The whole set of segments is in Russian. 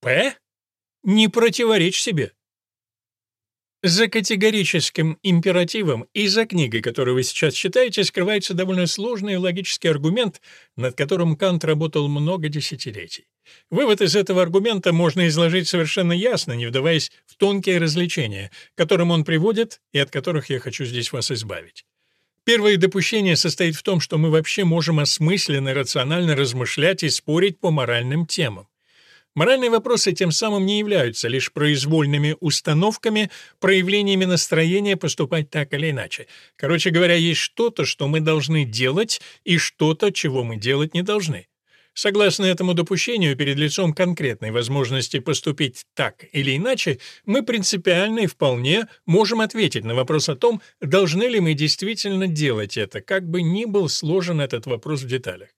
П? Не противоречь себе. За категорическим императивом и за книгой, которую вы сейчас читаете, скрывается довольно сложный логический аргумент, над которым Кант работал много десятилетий. Вывод из этого аргумента можно изложить совершенно ясно, не вдаваясь в тонкие развлечения, которым он приводит и от которых я хочу здесь вас избавить. Первое допущение состоит в том, что мы вообще можем осмысленно рационально размышлять и спорить по моральным темам. Моральные вопросы тем самым не являются лишь произвольными установками, проявлениями настроения поступать так или иначе. Короче говоря, есть что-то, что мы должны делать, и что-то, чего мы делать не должны. Согласно этому допущению, перед лицом конкретной возможности поступить так или иначе, мы принципиально и вполне можем ответить на вопрос о том, должны ли мы действительно делать это, как бы ни был сложен этот вопрос в деталях.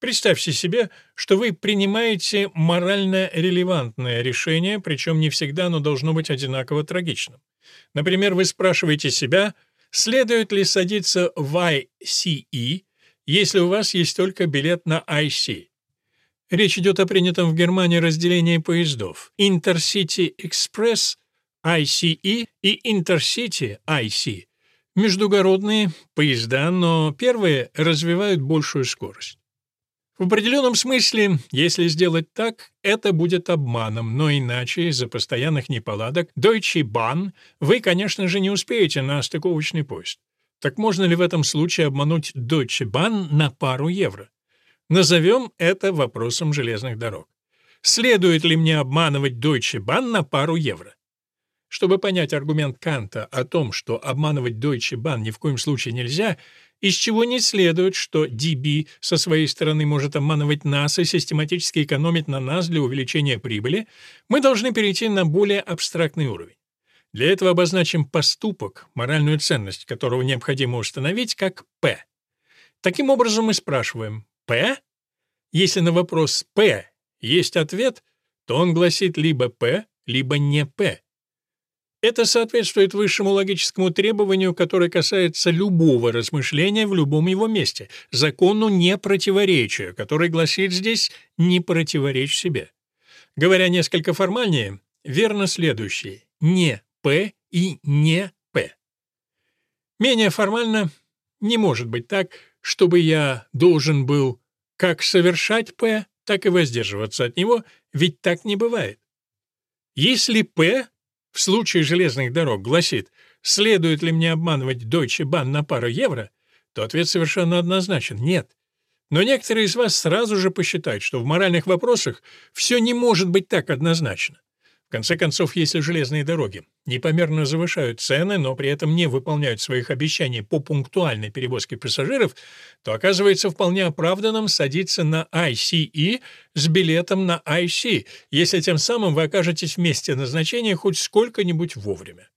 Представьте себе, что вы принимаете морально релевантное решение, причем не всегда оно должно быть одинаково трагичным. Например, вы спрашиваете себя, следует ли садиться в ICE, если у вас есть только билет на IC. Речь идет о принятом в Германии разделении поездов Intercity Express ICE и Intercity IC. Междугородные поезда, но первые развивают большую скорость. В определенном смысле, если сделать так, это будет обманом, но иначе из-за постоянных неполадок Deutsche Bahn вы, конечно же, не успеете на стыковочный поезд. Так можно ли в этом случае обмануть Deutsche Bahn на пару евро? Назовем это вопросом железных дорог. Следует ли мне обманывать Deutsche Bahn на пару евро? Чтобы понять аргумент Канта о том, что обманывать Deutsche Bahn ни в коем случае нельзя, из чего не следует, что DB со своей стороны может обманывать нас и систематически экономить на нас для увеличения прибыли, мы должны перейти на более абстрактный уровень. Для этого обозначим поступок, моральную ценность которого необходимо установить, как П. Таким образом мы спрашиваем «П?» Если на вопрос «П» есть ответ, то он гласит либо «П», либо не «П». Это соответствует высшему логическому требованию, которое касается любого размышления в любом его месте, закону непротиворечия, который гласит здесь «не противоречь себе». Говоря несколько формальнее, верно следующее «не П» и «не П». Менее формально не может быть так, чтобы я должен был как совершать П, так и воздерживаться от него, ведь так не бывает. Если П в случае железных дорог гласит «следует ли мне обманывать Deutsche Bahn на пару евро?», то ответ совершенно однозначен – нет. Но некоторые из вас сразу же посчитают, что в моральных вопросах все не может быть так однозначно. В конце концов, если железные дороги непомерно завышают цены, но при этом не выполняют своих обещаний по пунктуальной перевозке пассажиров, то оказывается вполне оправданным садиться на ICE с билетом на IC, если тем самым вы окажетесь в месте назначения хоть сколько-нибудь вовремя.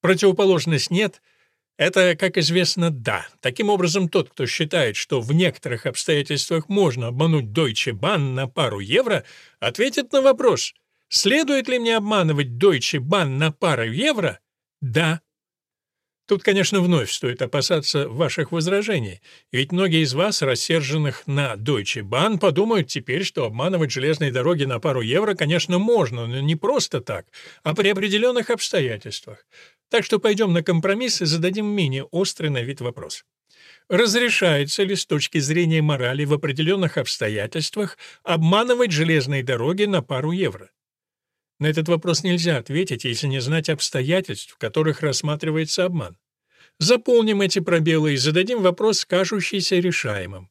Противоположность нет — это, как известно, да. Таким образом, тот, кто считает, что в некоторых обстоятельствах можно обмануть Deutsche Bahn на пару евро, ответит на вопрос — Следует ли мне обманывать Deutsche Bahn на пару евро? Да. Тут, конечно, вновь стоит опасаться ваших возражений, ведь многие из вас, рассерженных на Deutsche Bahn, подумают теперь, что обманывать железные дороги на пару евро, конечно, можно, но не просто так, а при определенных обстоятельствах. Так что пойдем на компромисс и зададим менее острый на вид вопрос. Разрешается ли с точки зрения морали в определенных обстоятельствах обманывать железные дороги на пару евро? На этот вопрос нельзя ответить, если не знать обстоятельств, в которых рассматривается обман. Заполним эти пробелы и зададим вопрос, кажущийся решаемым.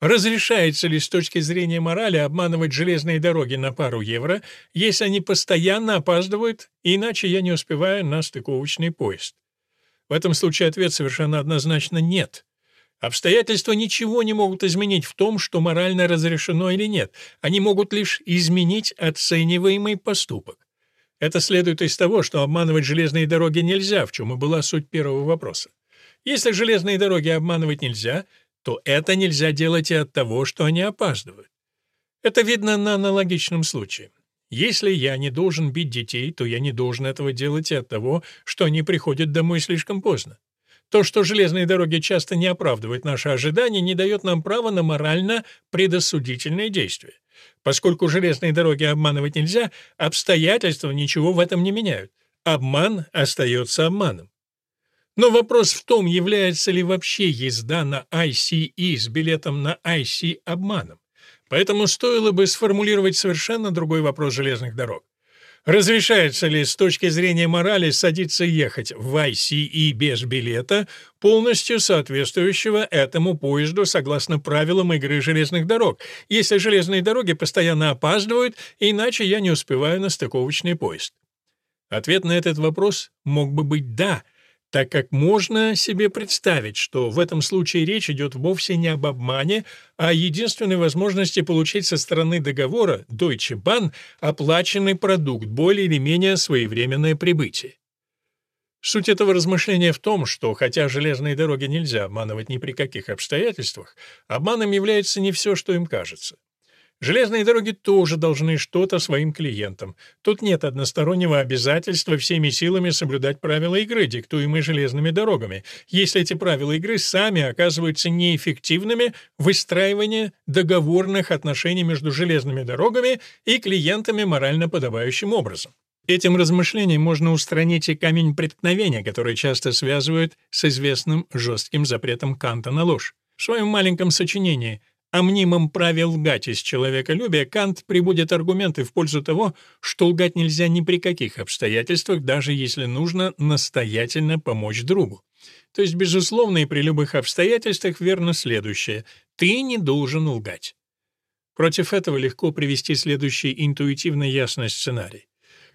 Разрешается ли с точки зрения морали обманывать железные дороги на пару евро, если они постоянно опаздывают, иначе я не успеваю на стыковочный поезд? В этом случае ответ совершенно однозначно «нет». Обстоятельства ничего не могут изменить в том, что морально разрешено или нет. Они могут лишь изменить оцениваемый поступок. Это следует из того, что обманывать железные дороги нельзя, в чем и была суть первого вопроса. Если железные дороги обманывать нельзя, то это нельзя делать и от того, что они опаздывают. Это видно на аналогичном случае. Если я не должен бить детей, то я не должен этого делать и от того, что они приходят домой слишком поздно. То, что железные дороги часто не оправдывают наши ожидания, не дает нам права на морально предосудительные действия. Поскольку железные дороги обманывать нельзя, обстоятельства ничего в этом не меняют. Обман остается обманом. Но вопрос в том, является ли вообще езда на ICE с билетом на IC обманом. Поэтому стоило бы сформулировать совершенно другой вопрос железных дорог. Разрешается ли с точки зрения морали садиться ехать в ICE без билета, полностью соответствующего этому поезду согласно правилам игры железных дорог, если железные дороги постоянно опаздывают, иначе я не успеваю на стыковочный поезд? Ответ на этот вопрос мог бы быть «да», так как можно себе представить, что в этом случае речь идет вовсе не об обмане, а о единственной возможности получить со стороны договора Deutsche Bahn оплаченный продукт, более или менее своевременное прибытие. Суть этого размышления в том, что хотя железные дороги нельзя обманывать ни при каких обстоятельствах, обманом является не все, что им кажется. Железные дороги тоже должны что-то своим клиентам. Тут нет одностороннего обязательства всеми силами соблюдать правила игры, диктуемые железными дорогами, если эти правила игры сами оказываются неэффективными в выстраивании договорных отношений между железными дорогами и клиентами морально подобающим образом. Этим размышлением можно устранить и камень преткновения, который часто связывают с известным жестким запретом Канта на ложь. В своем маленьком сочинении – о мнимом праве лгать из человеколюбия Кант приводит аргументы в пользу того, что лгать нельзя ни при каких обстоятельствах, даже если нужно настоятельно помочь другу. То есть, безусловно, и при любых обстоятельствах верно следующее – ты не должен лгать. Против этого легко привести следующий интуитивно ясный сценарий.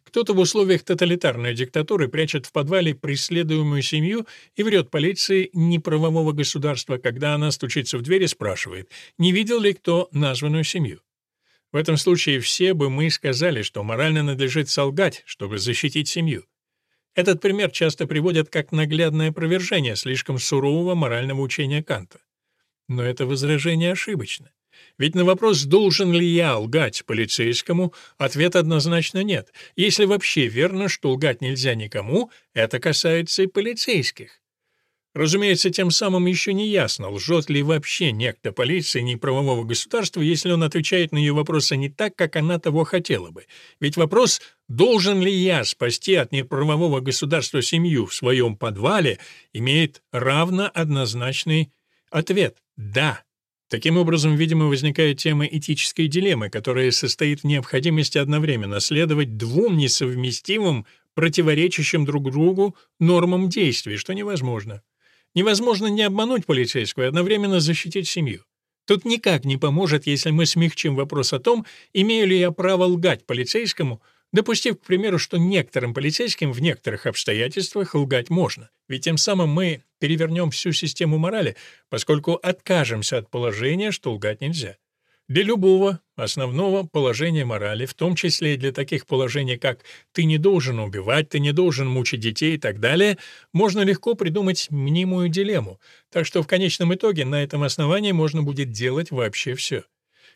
Кто-то в условиях тоталитарной диктатуры прячет в подвале преследуемую семью и врет полиции неправового государства, когда она стучится в дверь и спрашивает, не видел ли кто названную семью. В этом случае все бы мы сказали, что морально надлежит солгать, чтобы защитить семью. Этот пример часто приводят как наглядное опровержение слишком сурового морального учения Канта. Но это возражение ошибочно. Ведь на вопрос, должен ли я лгать полицейскому, ответ однозначно нет. Если вообще верно, что лгать нельзя никому, это касается и полицейских. Разумеется, тем самым еще не ясно, лжет ли вообще некто полиции неправового государства, если он отвечает на ее вопросы не так, как она того хотела бы. Ведь вопрос «должен ли я спасти от неправового государства семью в своем подвале» имеет равно однозначный ответ «да». Таким образом, видимо, возникает тема этической дилеммы, которая состоит в необходимости одновременно следовать двум несовместимым, противоречащим друг другу нормам действий, что невозможно. Невозможно не обмануть полицейского и одновременно защитить семью. Тут никак не поможет, если мы смягчим вопрос о том, имею ли я право лгать полицейскому, допустив, к примеру, что некоторым полицейским в некоторых обстоятельствах лгать можно. Ведь тем самым мы перевернем всю систему морали, поскольку откажемся от положения, что лгать нельзя. Для любого основного положения морали, в том числе и для таких положений, как «ты не должен убивать», «ты не должен мучить детей» и так далее, можно легко придумать мнимую дилемму, так что в конечном итоге на этом основании можно будет делать вообще все.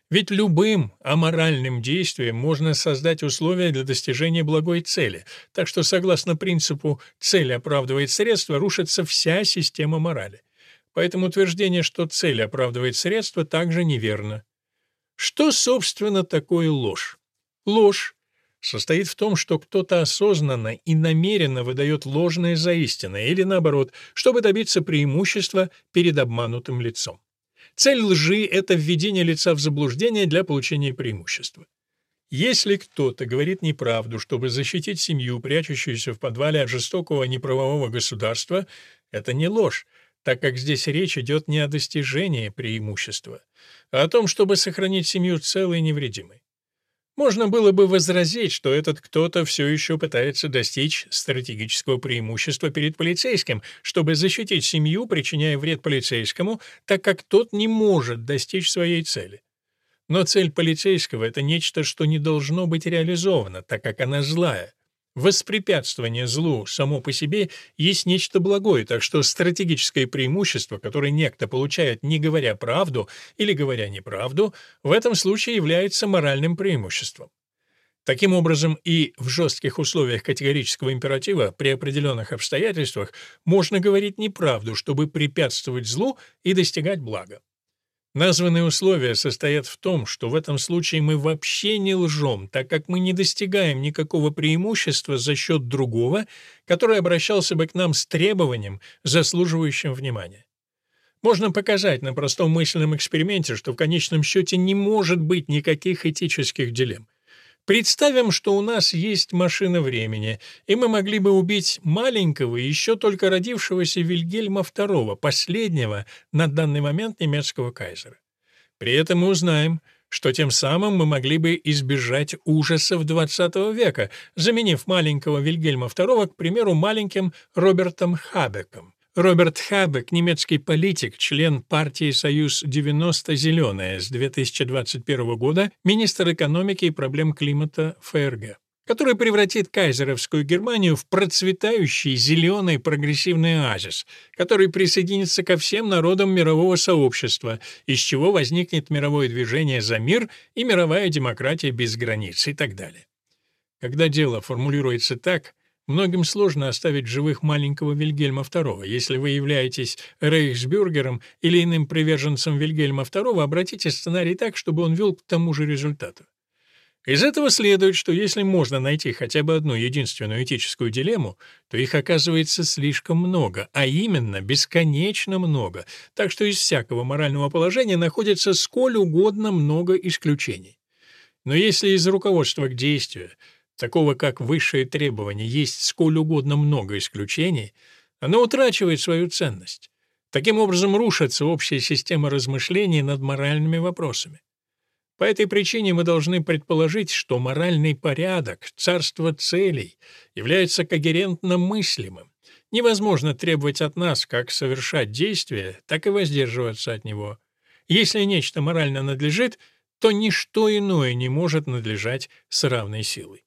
Ведь любым аморальным действием можно создать условия для достижения благой цели, так что, согласно принципу «цель оправдывает средства», рушится вся система морали. Поэтому утверждение, что цель оправдывает средства, также неверно. Что, собственно, такое ложь? Ложь состоит в том, что кто-то осознанно и намеренно выдает ложное за истинное, или наоборот, чтобы добиться преимущества перед обманутым лицом. Цель лжи — это введение лица в заблуждение для получения преимущества. Если кто-то говорит неправду, чтобы защитить семью, прячущуюся в подвале от жестокого неправового государства, это не ложь, так как здесь речь идет не о достижении преимущества, а о том, чтобы сохранить семью целой и невредимой. Можно было бы возразить, что этот кто-то все еще пытается достичь стратегического преимущества перед полицейским, чтобы защитить семью, причиняя вред полицейскому, так как тот не может достичь своей цели. Но цель полицейского — это нечто, что не должно быть реализовано, так как она злая. Воспрепятствование злу само по себе есть нечто благое, так что стратегическое преимущество, которое некто получает, не говоря правду или говоря неправду, в этом случае является моральным преимуществом. Таким образом, и в жестких условиях категорического императива при определенных обстоятельствах можно говорить неправду, чтобы препятствовать злу и достигать блага. Названные условия состоят в том, что в этом случае мы вообще не лжем, так как мы не достигаем никакого преимущества за счет другого, который обращался бы к нам с требованием, заслуживающим внимания. Можно показать на простом мысленном эксперименте, что в конечном счете не может быть никаких этических дилемм. Представим, что у нас есть машина времени, и мы могли бы убить маленького, еще только родившегося Вильгельма II, последнего на данный момент немецкого кайзера. При этом мы узнаем, что тем самым мы могли бы избежать ужасов XX века, заменив маленького Вильгельма II, к примеру, маленьким Робертом Хабеком. Роберт Хабек, немецкий политик, член партии «Союз-90 Зеленая» с 2021 года, министр экономики и проблем климата ФРГ, который превратит кайзеровскую Германию в процветающий зеленый прогрессивный оазис, который присоединится ко всем народам мирового сообщества, из чего возникнет мировое движение за мир и мировая демократия без границ и так далее. Когда дело формулируется так – Многим сложно оставить живых маленького Вильгельма II. Если вы являетесь рейхсбюргером или иным приверженцем Вильгельма II, обратите сценарий так, чтобы он вел к тому же результату. Из этого следует, что если можно найти хотя бы одну единственную этическую дилемму, то их оказывается слишком много, а именно бесконечно много, так что из всякого морального положения находится сколь угодно много исключений. Но если из руководства к действию такого как высшее требование, есть сколь угодно много исключений, оно утрачивает свою ценность. Таким образом рушится общая система размышлений над моральными вопросами. По этой причине мы должны предположить, что моральный порядок, царство целей, является когерентно мыслимым. Невозможно требовать от нас как совершать действие, так и воздерживаться от него. Если нечто морально надлежит, то ничто иное не может надлежать с равной силой.